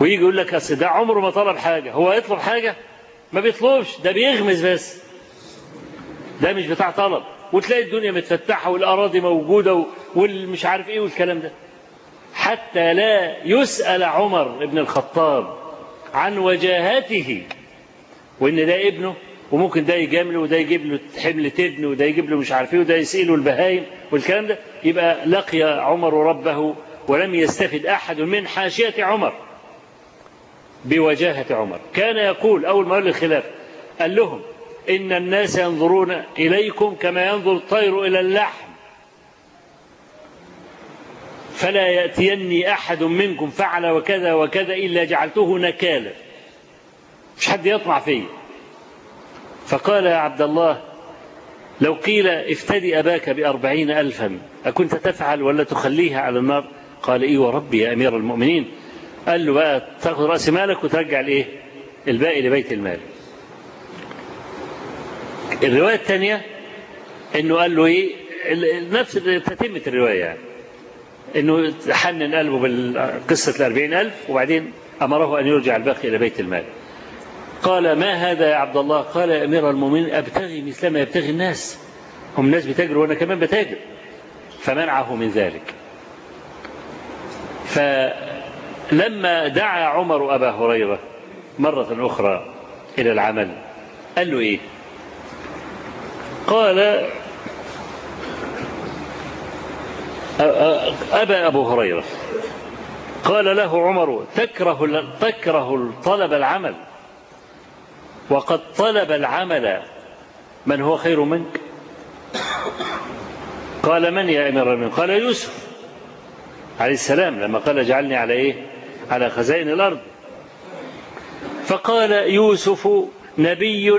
Speaker 2: ويجي يقول لك أصل ده عمره ما طلب حاجة. هو يطلب حاجة؟ ما بيطلبش. ده بيغمز بس. ده مش بتاع طلب. وتلاقي الدنيا متفتحة والأراضي موجودة والمش عارف إيه والكلام ده. حتى لا يسأل عمر بن الخطاب عن وجاهته. وإن ده ابنه وممكن ده يجامله وده يجيب له حمل تبن وده يجيب له مش عارف إيه وده يسيله البهايم والكلام ده. يبقى لقي عمر ربه ولم يستفد أحد من حاشية عمر. بوجاهة عمر. كان يقول أول ما قال الخلاف قال لهم إن الناس ينظرون إليكم كما ينظر الطير إلى اللحم. فلا يأتيني أحد منكم فعل وكذا وكذا إلا جعلته نكالا. مش حد يطمع فيه. فقال يا عبد الله لو قيل افتدي أباك بأربعين ألفا أكنت تفعل ولا تخليها على النار؟ قال إيه وربي يا أمير المؤمنين. قال له بقى تاخذ رأس مالك وترجع الإيه الباقي لبيت المال. الرواية الثانية إنه قال له إيه؟ نفس تتمة الرواية يعني. إنه حنن قلبه بالقصة الأربعين ألف وبعدين أمره أن يرجع الباقي إلى بيت المال. قال ما هذا يا عبد الله؟ قال يا أمير المؤمنين أبتغي مثل ما يبتغي الناس. هم الناس بتاجر وأنا كمان بتاجر. فمنعه من ذلك. فلما دعا عمر أبا هريرة مرة أخرى إلى العمل قال له إيه؟ قال أبا أبو هريرة قال له عمر تكره تكره طلب العمل وقد طلب العمل من هو خير منك؟ قال من يا أمير المؤمنين؟ قال يوسف عليه السلام لما قال اجعلني على إيه؟ على خزائن الأرض. فقال يوسف نبي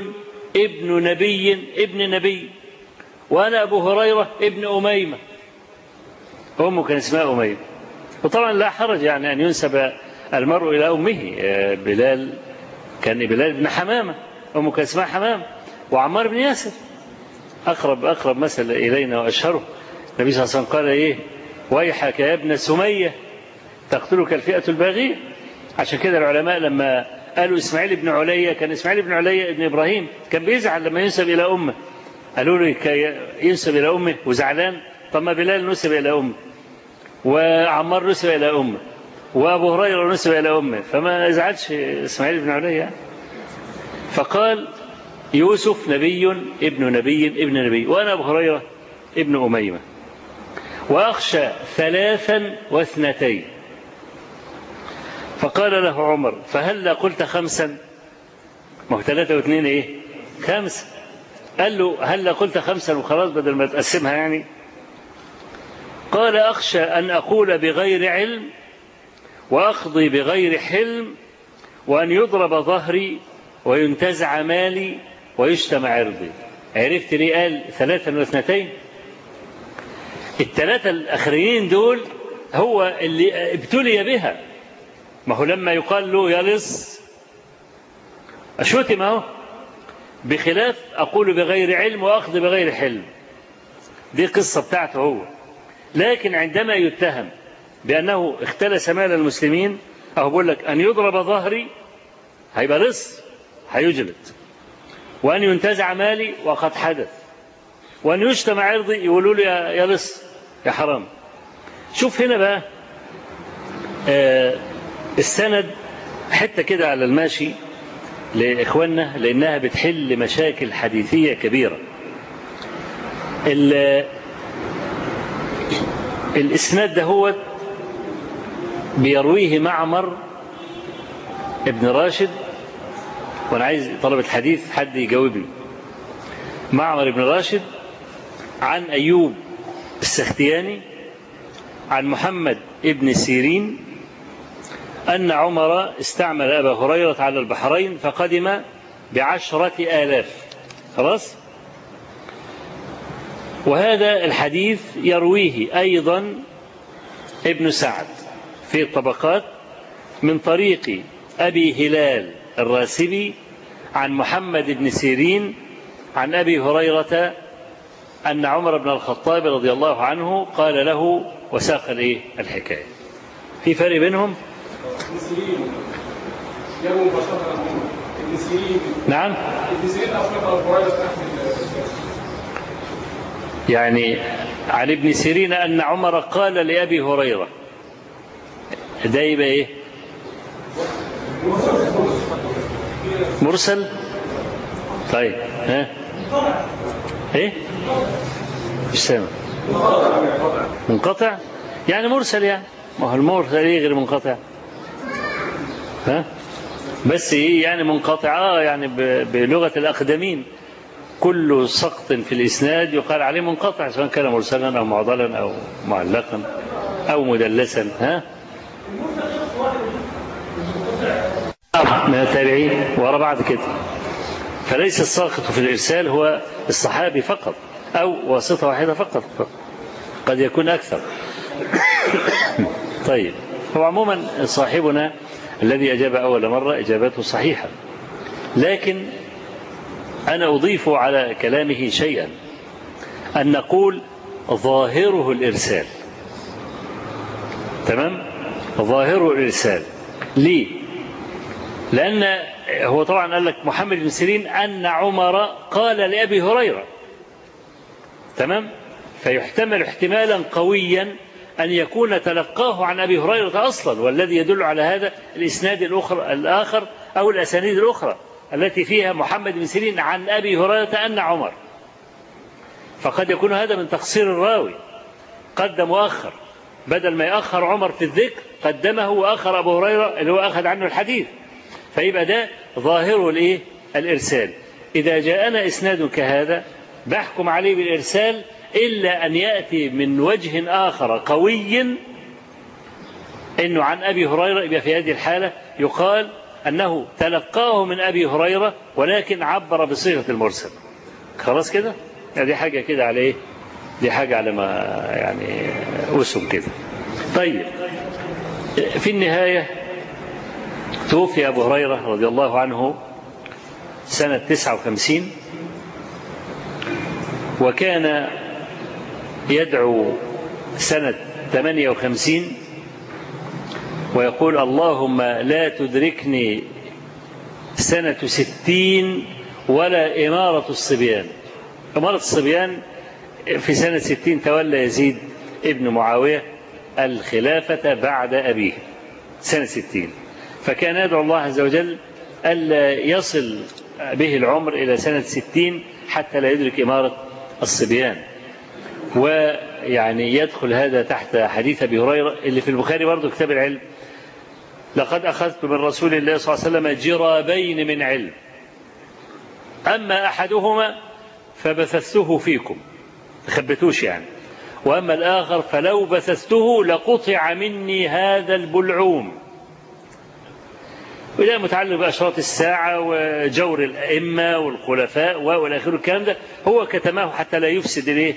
Speaker 2: ابن نبي ابن نبي. وأنا أبو هريرة ابن أميمة. أمه كان اسمها أميمة. وطبعا لا حرج يعني أن ينسب المرء إلى أمه. بلال كان بلال بن حمامة. أمه كان اسمها حمامة. وعمار بن ياسر. أقرب أقرب مثل إلينا وأشهره. النبي صلى الله عليه وسلم قال إيه؟ ويحك يا ابن سمية. تقتلك الفئة الباغية عشان كده العلماء لما قالوا إسماعيل بن عليا كان إسماعيل بن عليا ابن إبراهيم كان بيزعل لما ينسب إلى أمه. قالوا له ينسب إلى أمه وزعلان؟ طب ما بلال نسب إلى أمه وعمار نسب إلى أمه وأبو هريرة نسب إلى أمه فما ازعجش إسماعيل بن عليا. فقال يوسف نبي ابن نبي ابن نبي وأنا أبو هريرة ابن أميمة. وأخشى ثلاثا واثنتين. فقال له عمر فهل قلت خمسا؟ ما هو ثلاثة واثنين إيه؟ خمسة قال له هل قلت خمسا؟ وخلاص بدل ما تقسمها يعني. قال أخشى أن أقول بغير علم وأقضي بغير حلم وأن يضرب ظهري وينتزع مالي ويشتم عرضي. عرفت ليه قال ثلاثا واثنتين؟ الثلاثة الأخرين دول هو اللي ابتلي بها. ما هو لما يقال له يا لص أشتم أهو بخلاف أقول بغير علم وأخذ بغير حلم. دي قصة بتاعته هو. لكن عندما يتهم بأنه اختلس مال المسلمين أو بقول لك أن يضرب ظهري هيبقى لص هيجلد. وأن ينتزع مالي وقد حدث. وأن يشتم عرضي يقولوا لي يا لص يا حرام. شوف هنا بقى آه السند حتة كده على الماشي لإخواننا لأنها بتحل مشاكل حديثية كبيرة. الإسناد ده هو بيرويه معمر ابن راشد وأنا عايز طلبة الحديث حد يجاوبني. معمر ابن راشد عن أيوب السختياني عن محمد ابن سيرين أن عمر استعمل أبا هريرة على البحرين فقدم بعشرة آلاف. خلاص؟ وهذا الحديث يرويه أيضا ابن سعد في الطبقات من طريق أبي هلال الراسبي عن محمد بن سيرين عن أبي هريرة أن عمر بن الخطاب رضي الله عنه قال له وساق الحكاية. في فرق بينهم؟ نعم. يعني عن ابن سيرين أن عمر قال لأبي هريرة. ده يبقى إيه مرسل؟ طيب ها؟ إيه؟ مش سامع. منقطع؟ يعني مرسل يعني. ما هو المرسل إيه غير منقطع؟ ها؟ بس إيه يعني منقطع آه يعني بلغة الأقدمين. كل سقط في الإسناد يقال عليه منقطع سواء كان مرسلا أو معضلا أو معلقا أو مدلسا ها؟ من التابعين ورا بعض كده. فليس الساقط في الإرسال هو الصحابي فقط أو واسطة واحدة فقط. قد يكون أكثر. (coughs) طيب. هو عموما صاحبنا الذي أجاب أول مرة إجابته صحيحة. لكن أنا أضيف على كلامه شيئا. أن نقول ظاهره الإرسال. تمام؟ ظاهره الإرسال. ليه؟ لأن هو طبعا قال لك محمد بن سيرين أن عمر قال لأبي هريرة. تمام؟ فيحتمل احتمالا قويا أن يكون تلقاه عن أبي هريرة أصلا والذي يدل على هذا الإسناد الأخر الآخر أو الأسانيد الأخرى التي فيها محمد بن سيرين عن أبي هريرة أن عمر. فقد يكون هذا من تقصير الراوي. قدم وأخر بدل ما يأخر عمر في الذكر قدمه وأخر أبو هريرة اللي هو أخذ عنه الحديث. فيبقى ده ظاهره الايه الإرسال. إذا جاءنا إسناد كهذا بحكم عليه بالإرسال إلا أن يأتي من وجه آخر قوي إنه عن أبي هريرة يبقى في هذه الحالة يقال أنه تلقاه من أبي هريرة ولكن عبر بصيغة المرسل. خلاص كده؟ دي حاجة كده على إيه؟ دي حاجة على ما يعني اسم كده. طيب. في النهاية توفي أبو هريرة رضي الله عنه سنة 59 وكان يدعو سنة 58 ويقول اللهم لا تدركني سنة ستين ولا إمارة الصبيان. إمارة الصبيان في سنة ستين تولى يزيد ابن معاوية الخلافة بعد أبيه. سنة ستين. فكان يدعو الله عز وجل ألا يصل به العمر إلى سنة ستين حتى لا يدرك إمارة الصبيان. ويعني يدخل هذا تحت حديث أبي هريرة اللي في البخاري برضه كتاب العلم. لقد أخذت من رسول الله صلى الله عليه وسلم جرابين من علم. أما أحدهما فبثثته فيكم. خبتوش يعني. وأما الآخر فلو بثثته لقطع مني هذا البلعوم. وده متعلق بأشراط الساعة وجور الأئمة والخلفاء والى اخره الكلام ده. هو كتماه حتى لا يفسد الايه؟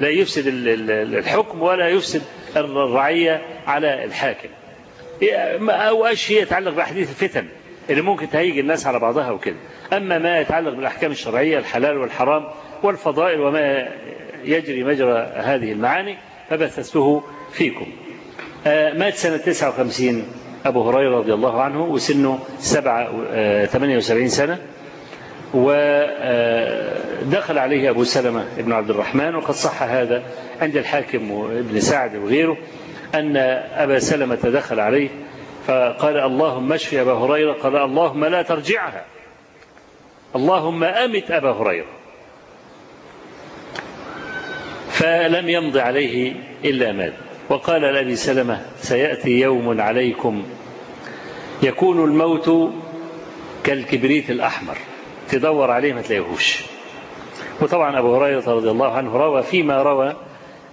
Speaker 2: لا يفسد الحكم ولا يفسد الرعية على الحاكم. أو أشياء يتعلق بأحاديث الفتن اللي ممكن تهيج الناس على بعضها وكده. أما ما يتعلق بالأحكام الشرعية الحلال والحرام والفضائل وما يجري مجرى هذه المعاني فبثثته فيكم. مات سنة 59 أبو هريرة رضي الله عنه وسنه سبعة ثمانية وسبعين ودخل عليه أبو سلمة بن عبد الرحمن وقد صح هذا عند الحاكم وابن سعد وغيره أن أبا سلمة دخل عليه فقال اللهم اشف أبا هريرة قال اللهم لا ترجعها. اللهم أمت أبا هريرة. فلم يمض عليه إلا مات. وقال لأبي سلمة سيأتي يوم عليكم. يكون الموت كالكبريت الأحمر. تدور عليه ما تلاقيهوش. وطبعا أبو هريرة رضي الله عنه روى فيما روى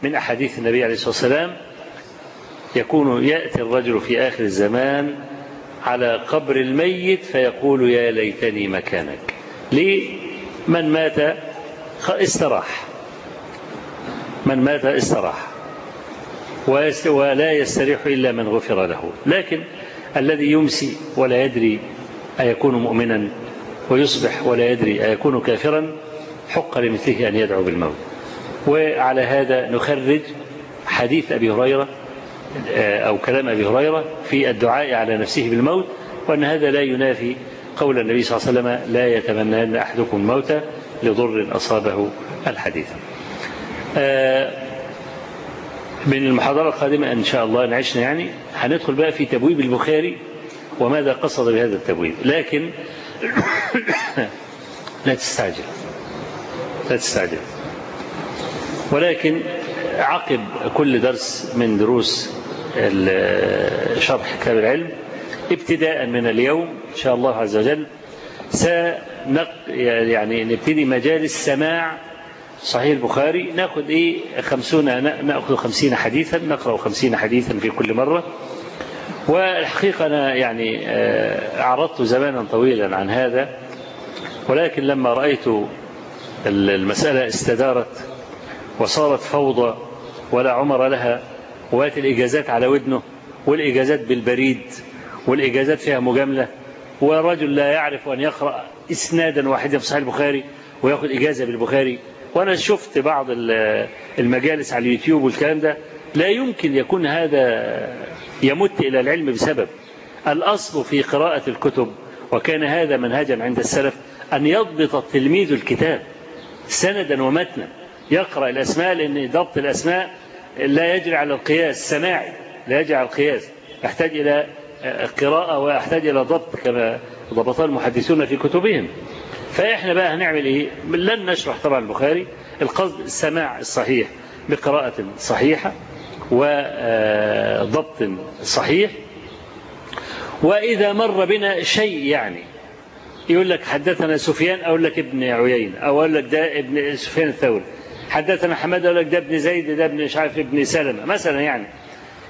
Speaker 2: من أحاديث النبي عليه الصلاة والسلام يكون يأتي الرجل في آخر الزمان على قبر الميت فيقول يا ليتني مكانك. ليه؟ من مات استراح. من مات استراح. ولا يستريح إلا من غفر له. لكن الذي يمسي ولا يدري أيكون مؤمنا ويصبح ولا يدري أيكون كافرا حق لمثله أن يدعو بالموت. وعلى هذا نخرج حديث أبي هريرة أو كلام أبي هريرة في الدعاء على نفسه بالموت وأن هذا لا ينافي قول النبي صلى الله عليه وسلم لا يتمنى أحدكم الموت لضر أصابه الحديث. من المحاضرة القادمة إن شاء الله نعيشنا يعني هندخل بقى في تبويب البخاري وماذا قصد بهذا التبويب. لكن (coughs) لا تستعجل. لا تستعجل. ولكن عقب كل درس من دروس شرح كتاب العلم ابتداء من اليوم إن شاء الله عز وجل سنق يعني نبتدي مجالس سماع صحيح البخاري. نأخذ إيه؟ خمسون نأخذ خمسين حديثا نقرأ خمسين حديثا في كل مرة. والحقيقة أنا يعني أعرضت زمانا طويلا عن هذا ولكن لما رأيت المسألة استدارت وصارت فوضى ولا عمر لها وات الإجازات على ودنه والإجازات بالبريد والإجازات فيها مجاملة ورجل لا يعرف أن يقرأ إسنادا واحدا في صحيح البخاري ويأخذ إجازة بالبخاري. وأنا شفت بعض المجالس على اليوتيوب والكلام ده لا يمكن يكون هذا يمت إلى العلم بسبب. الأصل في قراءة الكتب وكان هذا منهجا عند السلف أن يضبط التلميذ الكتاب. سندا ومتنا. يقرأ الأسماء لأن ضبط الأسماء لا يجري على القياس سماعي لا يجري على القياس. يحتاج إلى قراءة ويحتاج إلى ضبط كما ضبطها المحدثون في كتبهم. فإحنا بقى هنعمل إيه؟ لن نشرح طبعا البخاري. القصد السماع الصحيح بقراءة صحيحة وضبط صحيح. وإذا مر بنا شيء يعني يقول لك حدثنا سفيان أقول لك ابن عيين أو أقول لك ده ابن سفيان الثوري. حدثنا حماد أقول لك ده ابن زيد ده ابن مش عارف ابن سلمة. مثلا يعني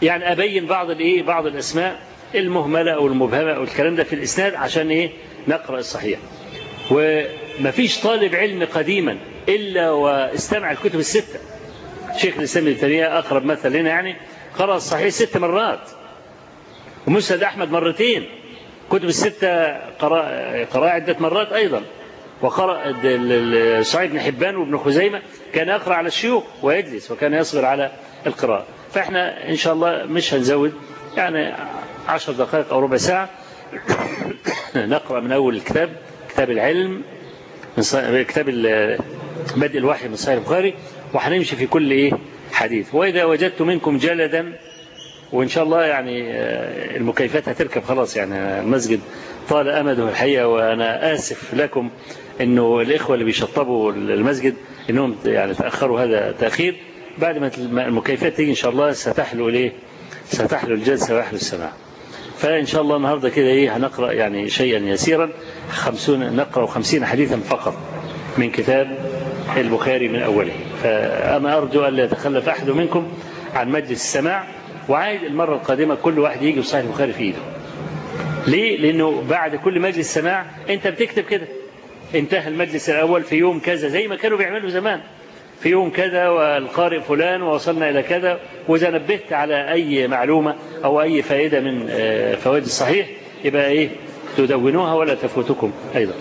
Speaker 2: يعني أبين بعض الإيه بعض الأسماء المهملة أو المبهمة أو الكلام ده في الإسناد عشان إيه؟ نقرأ الصحيح. ومفيش طالب علم قديما إلا واستمع الكتب الستة. شيخ الإسلام ابن أقرب مثل لنا يعني قرأ الصحيح ست مرات. ومسند أحمد مرتين. كتب الستة قرأ, عدة مرات أيضا. وقرأ صحيح بن حبان وابن خزيمة كان يقرأ على الشيوخ ويجلس وكان يصبر على القراءة. فإحنا إن شاء الله مش هنزود يعني عشر دقائق أو ربع ساعة. (coughs) نقرأ من أول الكتاب كتاب العلم كتاب بدء الوحي من صحيح البخاري وهنمشي في كل إيه؟ حديث. وإذا وجدت منكم جلدا وإن شاء الله يعني المكيفات هتركب خلاص يعني المسجد طال أمده الحقيقة. وأنا آسف لكم إنه الإخوة اللي بيشطبوا المسجد إنهم يعني تأخروا هذا تأخير. بعد ما المكيفات تيجي إن شاء الله ستحلو ليه؟ ستحلو الجلسة ويحلو السماع. فإن شاء الله النهاردة كده إيه هنقرأ يعني شيئا يسيرا خمسون نقرأ خمسين حديثا فقط من كتاب البخاري من أوله. فأنا أرجو أن لا يتخلف أحد منكم عن مجلس السماع. وعايد المرة القادمة كل واحد يجي بصحيح البخاري في إيده. ليه؟ لأنه بعد كل مجلس سماع أنت بتكتب كده. انتهى المجلس الأول في يوم كذا زي ما كانوا بيعملوا زمان. في يوم كذا والقارئ فلان ووصلنا إلى كذا. وإذا نبهت على أي معلومة أو أي فائدة من فوائد الصحيح يبقى إيه؟ تدونوها ولا تفوتكم أيضا.